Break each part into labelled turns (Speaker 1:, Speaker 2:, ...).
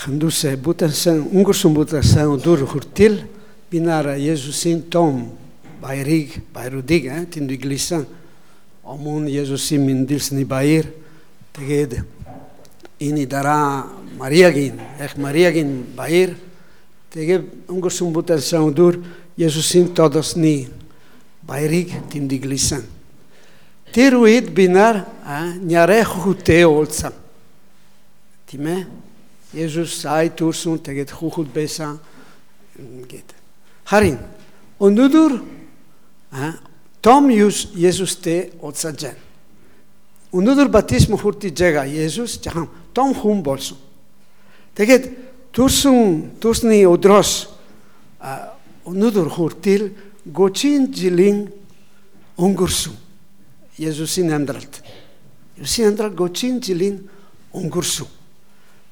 Speaker 1: хандусе бутасан өнгөрсөн бутасан өдөр хүртэл би нараа Есүсийн том баярыг баяруудыг тэмдэглэсэн өмнө Есүсийн мэндэлсний баяр. Тэгээд энэ дараа Мариагийн яг Мариагийн баяр. Тэгээд өнгөрсөн бутасан өдөр Есүсийн тодосны баярыг тэмдэглэсэн тэр үед би нар нярэ хөтэй уулзсан. Тийм ээ Есүс ай төрсөн тэгээд хүүхэд байсан гэд. Харин өнөөдөр том Есүстэй байна. Өнөөдөр батисм хүртэж байгаа Есүс жахан том хүн болсон. Тэгээд төрсөн төрсний өдрөөс өнөөдөр хүртэл 30 жилийн өнгөрсөн. Есүсийн амьдралд. Есүсийн амьдрал 30 жилийн өнгөрсөн.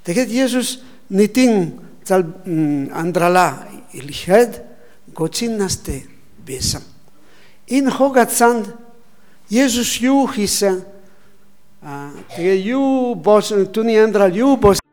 Speaker 1: Тэгэхэд Есүс нийтийн зал андрала илхэд гочин настай байсан. Энэ хогацанд Есүс юу хийсэн? Аа тэгээ юу болсон түүний амьдрал юу болсон?